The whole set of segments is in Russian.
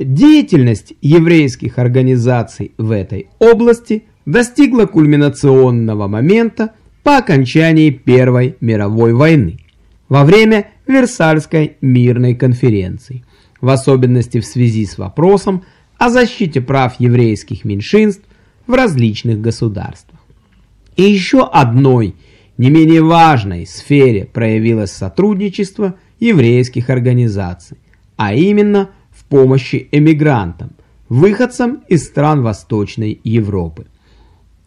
Деятельность еврейских организаций в этой области достигла кульминационного момента по окончании Первой мировой войны, во время Версальской мирной конференции, в особенности в связи с вопросом о защите прав еврейских меньшинств в различных государствах. И еще одной, не менее важной сфере проявилось сотрудничество еврейских организаций, а именно – помощи эмигрантам, выходцам из стран Восточной Европы.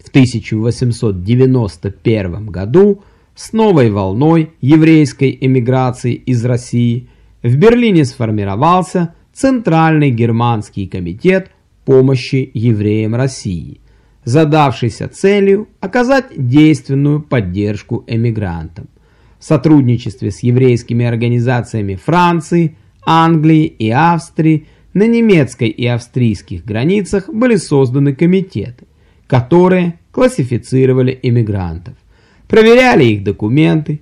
В 1891 году с новой волной еврейской эмиграции из России в Берлине сформировался Центральный германский комитет помощи евреям России, задавшийся целью оказать действенную поддержку эмигрантам. В сотрудничестве с еврейскими организациями Франции, Англии и Австрии на немецкой и австрийских границах были созданы комитеты, которые классифицировали иммигрантов, проверяли их документы,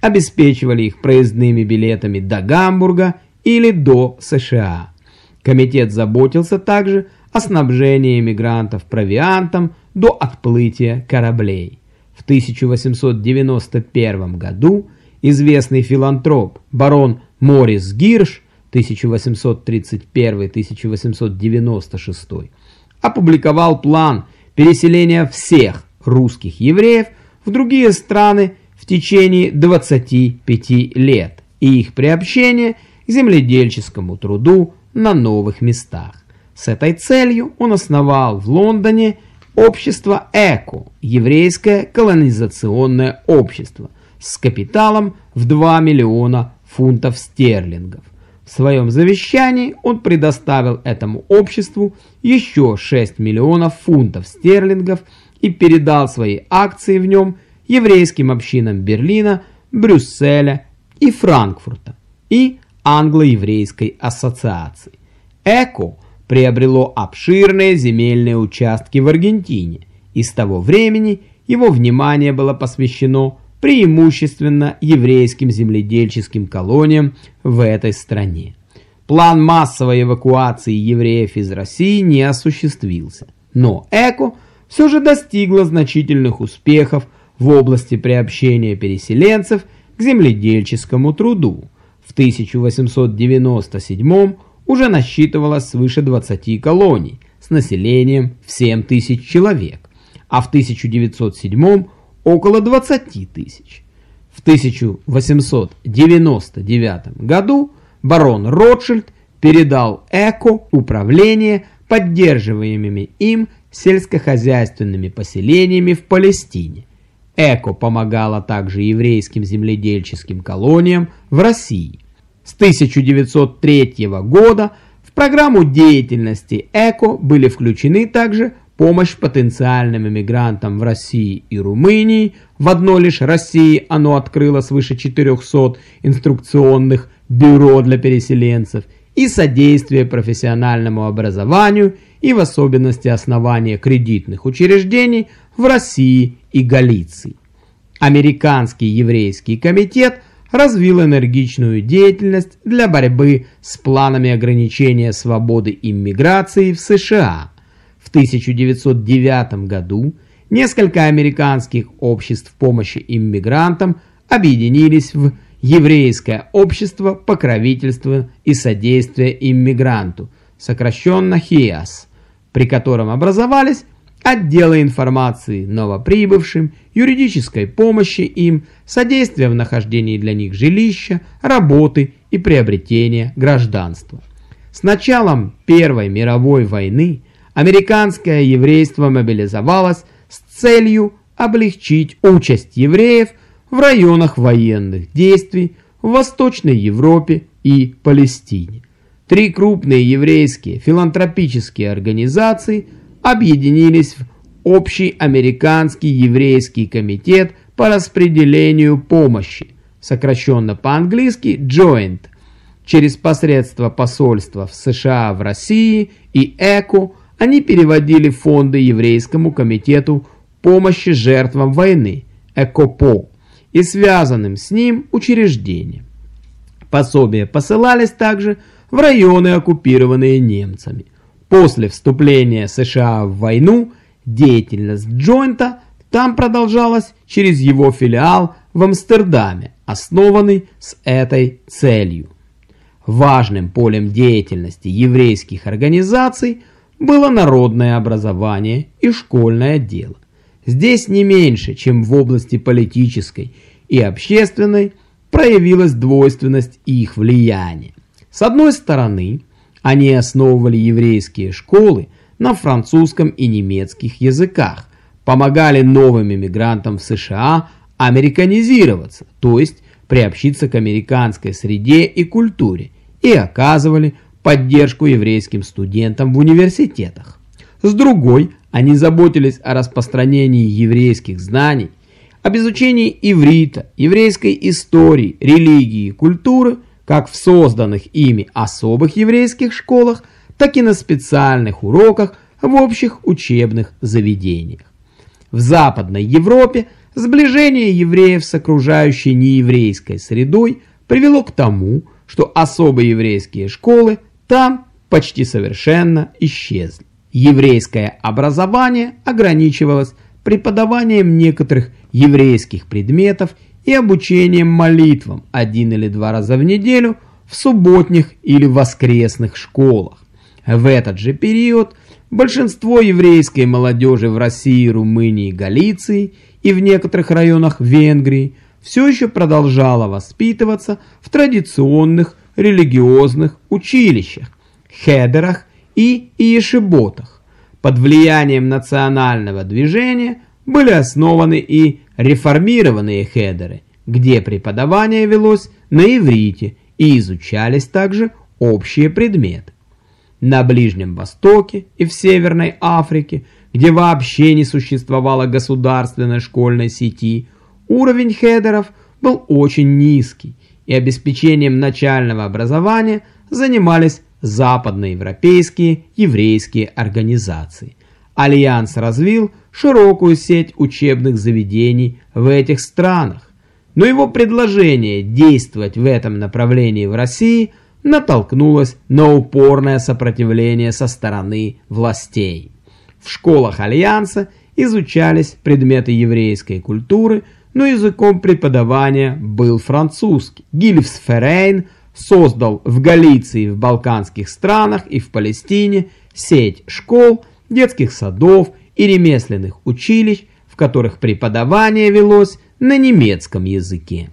обеспечивали их проездными билетами до Гамбурга или до США. Комитет заботился также о снабжении иммигрантов провиантом до отплытия кораблей. В 1891 году известный филантроп барон Морис Гирш 1831-1896 опубликовал план переселения всех русских евреев в другие страны в течение 25 лет и их приобщения к земледельческому труду на новых местах. С этой целью он основал в Лондоне общество ЭКО, еврейское колонизационное общество, с капиталом в 2 миллиона фунтов стерлингов. В своем завещании он предоставил этому обществу еще 6 миллионов фунтов стерлингов и передал свои акции в нем еврейским общинам Берлина, Брюсселя и Франкфурта и англо-еврейской ассоциации. ЭКО приобрело обширные земельные участки в Аргентине, и с того времени его внимание было посвящено преимущественно еврейским земледельческим колониям в этой стране. План массовой эвакуации евреев из России не осуществился, но ЭКО все же достигла значительных успехов в области приобщения переселенцев к земледельческому труду. В 1897 уже насчитывалось свыше 20 колоний с населением в 7 тысяч человек, а в 1907 около 20 тысяч. В 1899 году барон Ротшильд передал Эко управление поддерживаемыми им сельскохозяйственными поселениями в Палестине. Эко помогала также еврейским земледельческим колониям в России. С 1903 года в программу деятельности ЭКО были включены также помощь потенциальным иммигрантам в России и Румынии. В одной лишь России оно открыло свыше 400 инструкционных бюро для переселенцев и содействие профессиональному образованию и в особенности основания кредитных учреждений в России и Галиции. Американский еврейский комитет развил энергичную деятельность для борьбы с планами ограничения свободы иммиграции в США – в 1909 году несколько американских обществ помощи иммигрантам объединились в Еврейское общество покровительства и содействия иммигранту, сокращенно ХИАС, при котором образовались отделы информации новоприбывшим, юридической помощи им, содействия в нахождении для них жилища, работы и приобретения гражданства. С началом Первой мировой войны американское еврейство мобилизовалось с целью облегчить участь евреев в районах военных действий в Восточной Европе и Палестине. Три крупные еврейские филантропические организации объединились в Общий американский еврейский комитет по распределению помощи, сокращенно по-английски Joint, через посредство посольства в США в России и ЭКО они переводили фонды еврейскому комитету помощи жертвам войны ЭКОПО и связанным с ним учреждениям. Пособия посылались также в районы, оккупированные немцами. После вступления США в войну деятельность Джойнта там продолжалась через его филиал в Амстердаме, основанный с этой целью. Важным полем деятельности еврейских организаций было народное образование и школьное дело. Здесь не меньше, чем в области политической и общественной, проявилась двойственность их влияния. С одной стороны, они основывали еврейские школы на французском и немецких языках, помогали новым иммигрантам в США американизироваться, то есть приобщиться к американской среде и культуре, и оказывали поддержку еврейским студентам в университетах. С другой, они заботились о распространении еврейских знаний, об изучении иврита, еврейской истории, религии и культуры, как в созданных ими особых еврейских школах, так и на специальных уроках в общих учебных заведениях. В Западной Европе сближение евреев с окружающей нееврейской средой привело к тому, что особые еврейские школы там почти совершенно исчезли. Еврейское образование ограничивалось преподаванием некоторых еврейских предметов и обучением молитвам один или два раза в неделю в субботних или воскресных школах. В этот же период большинство еврейской молодежи в России, Румынии, Галиции и в некоторых районах Венгрии все еще продолжало воспитываться в традиционных религиозных училищах, хедерах и иешеботах. Под влиянием национального движения были основаны и реформированные хедеры, где преподавание велось на иврите и изучались также общие предметы. На Ближнем Востоке и в Северной Африке, где вообще не существовало государственной школьной сети, уровень хедеров был очень низкий, и обеспечением начального образования занимались западноевропейские еврейские организации. Альянс развил широкую сеть учебных заведений в этих странах, но его предложение действовать в этом направлении в России натолкнулось на упорное сопротивление со стороны властей. В школах Альянса изучались предметы еврейской культуры, но языком преподавания был французский. Гильфсферейн создал в Галиции, в балканских странах и в Палестине сеть школ, детских садов и ремесленных училищ, в которых преподавание велось на немецком языке.